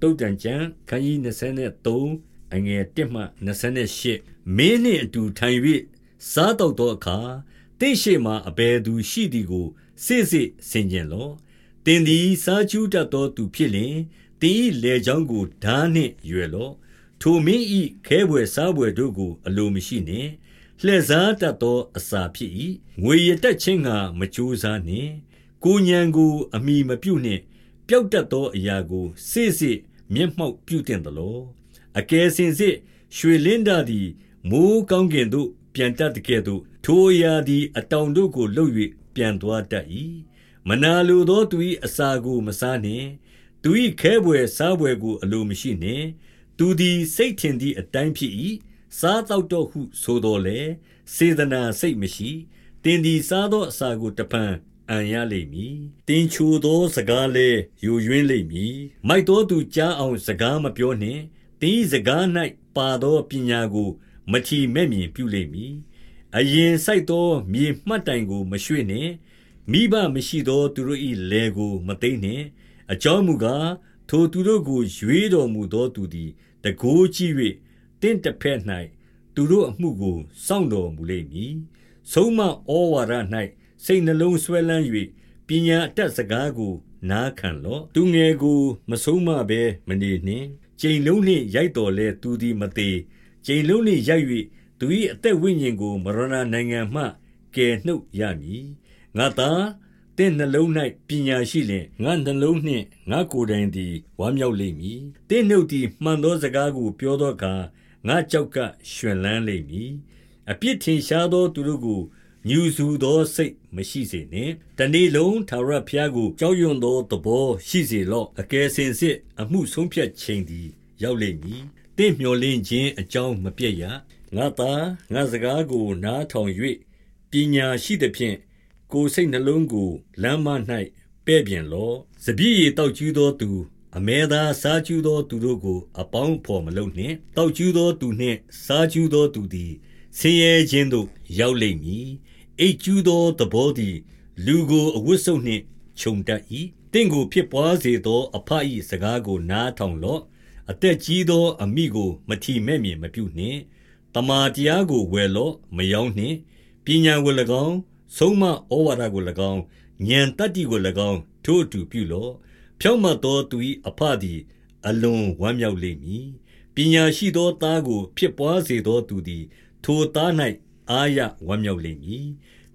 တုတ်တန်ကျမ်းခန်းကြီး23အငယ်1မှ28မင်းနှင့်အတူထိုင်၍စားတော့သောအခါတင့်ရှိမှအဘယ်သူရှိသည်ကိုစစ်စစ်ဆင်ခြင်လော့တင်သည်စားကျူးတတ်သောသူဖြစ်လျင်တင်၏လေချောင်းကိုဓာနှင့်ရွယ်လော့ထိုမင်း၏ခဲဘွယ်စားဘွယ်တို့ကို အလိုမရှိနှင့်လှည့်စားတတ်သောအစာဖြစ်၏ငွေရတက်ခြင်းကမကြိုးစားနှင့်ကိုညံကို အမိမပြုတ်နှင့်ပျောက်တတ်သောအရာကိုစစ်စစ် မျက်မှောက်ပြုတင်သလောအကယ်စင်စစ်ရွှေလင်းတာသည်မိုးကောင်းကင်သို့ပြန်တတ်တဲ့ကဲ့သို့ထိုအရာသည်အတောင်တို့ကိုလှုပ်၍ပြန်သွားတတ်၏မနာလိုသောသူ၏အစာကိုမစားနှင့်သူ၏ခဲဘွယ်စားဘွယ်ကိုအလိုမရှိနှင့်သူသည်စိတ်ထင်သည့်အတိုင်းဖြစ်၏စားတော့တော့ဟုဆိုတော်လေစေတနာစိတ်မရှိတင်းဒီစားသောအစာကိုတပံ အံရလိမ့်မည်တင်းချိုသောစကားလည်းယူရင်းလိမ့်မည်မိုက်တော်သူကြားအောင်စကားမပြောနှင့်တင်းစကား၌ပါသောပညာကို မထီမဲ့မြင်ပြုလိမ့်မည်အရင်ဆိုင်သောမြေမှတ်တိုင်ကိုမရွှေ့နှင့်မိဘမရှိသောသူတို့၏လယ်ကိုမသိမ့်နှင့်အကြောင်းမူကားထိုသူတို့ကိုရွေးတော်မူသောသူသည်တကိုးကြည့်၍တင့်တစ်ဖက်၌သူတို့အမှုကိုစောင့်တော်မူလိမ့်မည်ဆုံးမဩဝါဒ၌ စိတ်နှလုံးဆွဲလန်း၍ပညာအတတ်စကားကို နားခံလော့သူငယ်ကို မဆုံးမဘဲမနေနှင့်ကျိန်လုံးနှင့်ရိုက်တော်လဲသူသည်မသေးကျိန်လုံးနှင့်ရိုက်၍သူ၏အသက်ဝိညာဉ်ကိုမရဏနိုင်ငံမှကယ်နှုတ်ရမည်ငါသာတင့်နှလုံး၌ပညာရှိလျင်ငါနှလုံးနှင့်ငါကိုယ်တိုင်သည်ဝမ်းမြောက်လိမ့်မည်တင့်နှုတ်သည်မှန်သောစကားကို ပြောသောအခါငါကြောက်ကရှင်လန်းလိမ့်မည်အပြစ်ထင်ရှားသောသူတို့ကို ညူစုသောစိတ်မရှိစေနှင့်တနေ့လုံးသာရဖျားကိုကြောက်ရွံ့သောသဘောရှိစေလော့အကယ်စင်စစ်အမှုဆုံးဖြတ်ခြင်းသည် ရောက်လိမ့်မည်တင့်မျောလင့်ခြင်းအကြောင်းမပြည့်ရငါသာငါစကားကိုနားထောင်၍ပညာရှိသဖြင့်ကိုယ်စိတ်နှလုံးကိုလမ်းမ၌ပဲ့ပြင်လော့စပြည့်ရတောက်ကျူးသောသူအမဲသားစားကျူးသောသူတို့ကို အပေါင်းဖော်မလုပ်နှင့်တောက်ကျူးသောသူနှင့်စားကျူးသောသူသည်ဆင်းရဲခြင်းသို့ရောက်လိမ့်မည် အိတ်ကျူးသောသဘောသည် လူကိုအဝတ်ဆုပ်နှင့်ခြုံတတ်၏တင့်ကိုဖြစ်ပွားစေသောအဖအီစကားကိုနားထောင်လော့အသက်ကြီးသောအမိကိုမထီမဲ့မြင်မပြုနှင့်တမာတရားကိုဝယ်လော့မယောင်းနှင့်ပညာကို၎င်းဆုံးမဩဝါဒကို၎င်းဉာဏ်တတ္တိကို၎င်းထို့အတူပြုလော့ဖြောင့်မတ်သောသူ၏အဖသည် အလွန်ဝမ်းမြောက်လိမ့်မည်ပညာရှိသောသားကို ဖြစ်ပွားစေသောသူသည် ထိုသား၌ အာရဝမ်းမြောက်လိမ့်မည်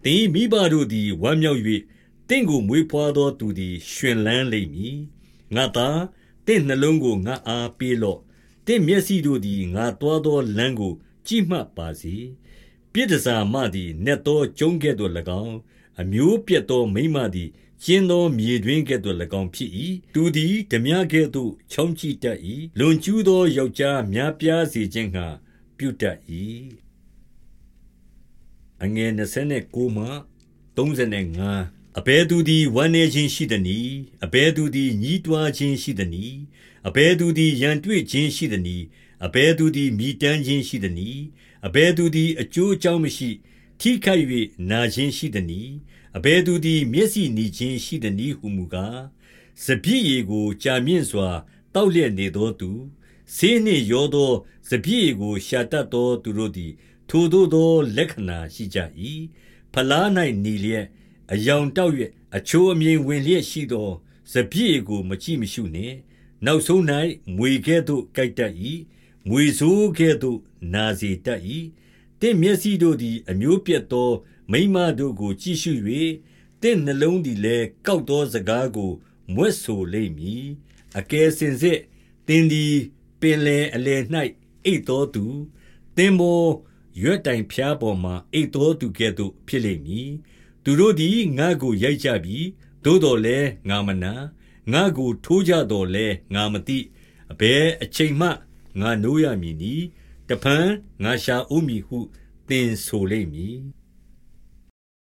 သင်မိဘတို့သည်ဝမ်းမြောက်၍တင့်ကိုမွေးဖွားသောသူသည်ရှင်လန်းလိမ့်မည်ငါသားတင့်နှလုံးကိုငါအားပေးလော့တင့်မျက်စိတို့သည်ငါတွားသောလမ်းကို ကြည့်မှတ်ပါစေပြစ်ဒဇာမသည်နက်သောကျုံးကဲ့သို့၎င်းအမျိုးပြတ်သောမိမသည်ကျင်းသောမြေတွင်ကဲ့သို့၎င်းဖြစ်၏သူသည်ဓမြကဲ့သို့ချောင်းကြည့်တတ်၏လွန်ကျူးသောယောက်ျားများပြားစေခြင်းငှာပြုတတ်၏ အငယ်29မှ35အဘဲသူသည်ဝမ်းနေခြင်းရှိသည်နီအဘဲသူသည်ညှိတွားခြင်းရှိသည်နီအဘဲသူသည်ရန်တွေ့ခြင်းရှိသည်နီအဘဲသူသည်မိတမ်းခြင်းရှိသည်နီအဘယ်သူသည်အကျိုးအကြောင်းမရှိ ထိခိုက်၍နာခြင်းရှိသနည်းအဘယ်သူသည် မျက်စိနီခြင်းရှိသနည်းဟုမူကားစပြည့်ရီကိုကြာမြင့်စွာတောက်လျက်နေသောသူဆေးနှင့်ရောသောစပြည့်ရီကိုရှာတတ်သောသူတို့သည် ထိုတို့သော လက္ခဏာရှိကြ၏ဖလား၌နေလျက်အယောင်တောက်၍အချိုးအမြင်ဝင်လျက်ရှိသောစပြည့်ရီကိုမကြည့်မရှုနှင့်နောက်ဆုံး၌မွေကဲ့သို့ကြိုက်တတ်၏မွေဆိုးကဲ့သို့နာစေတတ်၏တင့်မျက်စိတို့သည် အမျိုးပြတ်သောမိမတို့ကို ကြည့်ရှု၍တင့်နှလုံးသည်လည်းကောက်သောစကားကိုမွဲ့ဆိုလိမ့်မည်အကယ်စင်စစ်တင်းသည်ပင်လယ်အလယ်၌အိတ်တော်သူတင်းမော ရွက်တိုင်ဖျားပေါ်မှအိတ်တော်သူကဲ့သို့ဖြစ်လိမ့်မည်သူတို့သည်ငါ့ကိုရိုက်ကြပြီသို့တော်လည်းငါမနာငါ့ကိုထိုးကြတော်လဲငါမသိအဘဲအချိန်မှငါနိုးရမည်နီတဖန်ငါရှာဦးမည်ဟုသင်ဆိုလိမ့်မည်